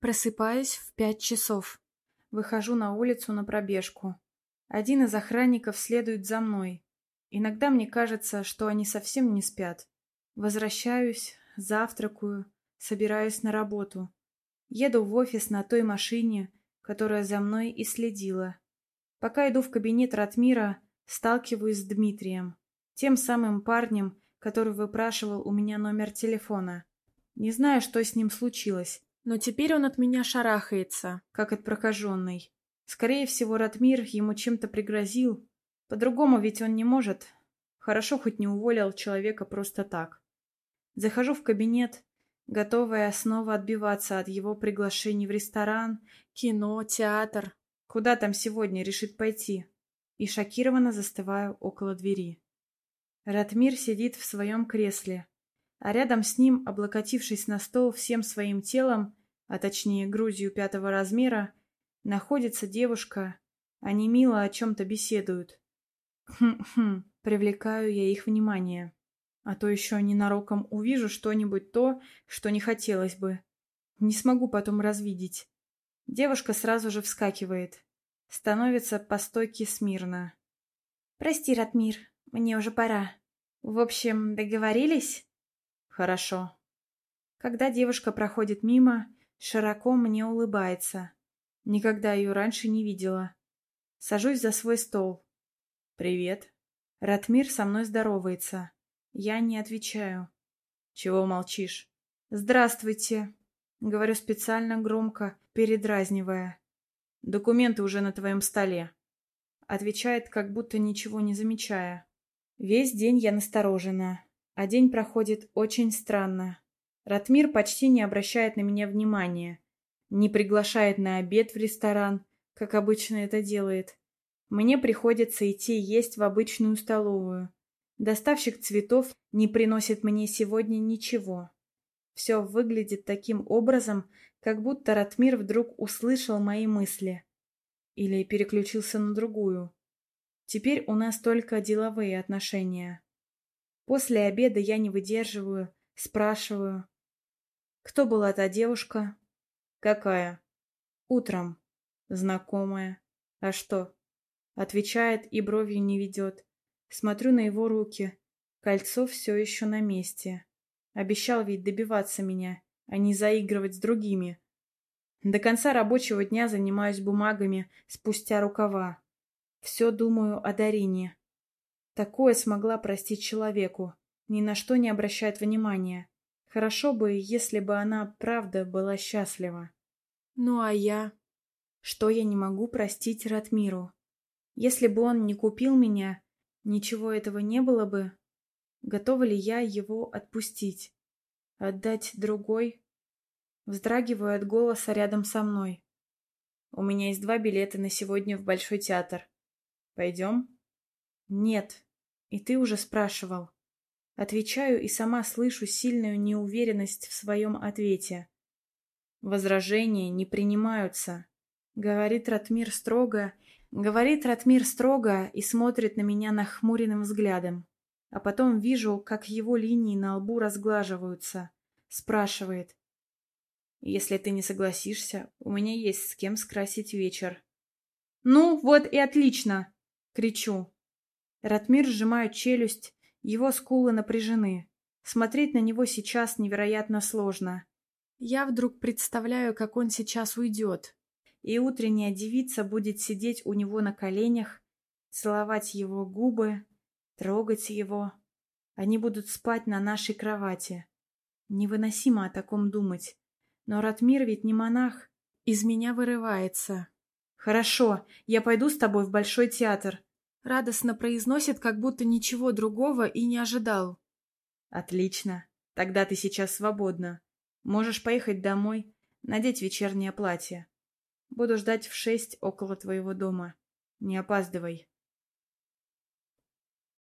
Просыпаюсь в пять часов. Выхожу на улицу на пробежку. Один из охранников следует за мной. Иногда мне кажется, что они совсем не спят. Возвращаюсь, завтракаю, собираюсь на работу. Еду в офис на той машине, которая за мной и следила. Пока иду в кабинет Ратмира, сталкиваюсь с Дмитрием, тем самым парнем, который выпрашивал у меня номер телефона. Не знаю, что с ним случилось, но теперь он от меня шарахается, как от прокаженной. Скорее всего, Ратмир ему чем-то пригрозил. По-другому ведь он не может. Хорошо хоть не уволил человека просто так. Захожу в кабинет, готовая снова отбиваться от его приглашений в ресторан, кино, театр. Куда там сегодня решит пойти? И шокированно застываю около двери. Ратмир сидит в своем кресле, а рядом с ним, облокотившись на стол всем своим телом, а точнее грудью пятого размера, находится девушка. Они мило о чем-то беседуют. Хм-хм, привлекаю я их внимание. А то еще ненароком увижу что-нибудь то, что не хотелось бы. Не смогу потом развидеть. Девушка сразу же вскакивает. Становится по стойке смирно. «Прости, Ратмир, мне уже пора. В общем, договорились?» «Хорошо». Когда девушка проходит мимо, Широко мне улыбается. Никогда ее раньше не видела. Сажусь за свой стол. «Привет». Ратмир со мной здоровается. Я не отвечаю. «Чего молчишь?» «Здравствуйте», — говорю специально громко, передразнивая. «Документы уже на твоем столе», — отвечает, как будто ничего не замечая. Весь день я насторожена, а день проходит очень странно. Ратмир почти не обращает на меня внимания. Не приглашает на обед в ресторан, как обычно это делает. Мне приходится идти есть в обычную столовую. Доставщик цветов не приносит мне сегодня ничего. Все выглядит таким образом, как будто Ратмир вдруг услышал мои мысли. Или переключился на другую. Теперь у нас только деловые отношения. После обеда я не выдерживаю, спрашиваю, кто была та девушка? Какая? Утром. Знакомая. А что? Отвечает и бровью не ведет. Смотрю на его руки. Кольцо все еще на месте. Обещал ведь добиваться меня, а не заигрывать с другими. До конца рабочего дня занимаюсь бумагами спустя рукава. Все думаю о Дарине. Такое смогла простить человеку. Ни на что не обращает внимания. Хорошо бы, если бы она правда была счастлива. Ну а я? Что я не могу простить Ратмиру? Если бы он не купил меня, ничего этого не было бы. Готова ли я его отпустить? Отдать другой? Вздрагиваю от голоса рядом со мной. У меня есть два билета на сегодня в Большой театр. Пойдем? Нет. И ты уже спрашивал. Отвечаю и сама слышу сильную неуверенность в своем ответе. Возражения не принимаются. Говорит Ратмир строго, говорит Ратмир строго и смотрит на меня нахмуренным взглядом. А потом вижу, как его линии на лбу разглаживаются. Спрашивает. Если ты не согласишься, у меня есть с кем скрасить вечер. Ну, вот и отлично! Кричу. Ратмир сжимает челюсть, его скулы напряжены. Смотреть на него сейчас невероятно сложно. Я вдруг представляю, как он сейчас уйдет. И утренняя девица будет сидеть у него на коленях, целовать его губы, трогать его. Они будут спать на нашей кровати. Невыносимо о таком думать. Но Ратмир ведь не монах. Из меня вырывается. «Хорошо, я пойду с тобой в Большой театр. Радостно произносит, как будто ничего другого и не ожидал. Отлично. Тогда ты сейчас свободна. Можешь поехать домой, надеть вечернее платье. Буду ждать в шесть около твоего дома. Не опаздывай.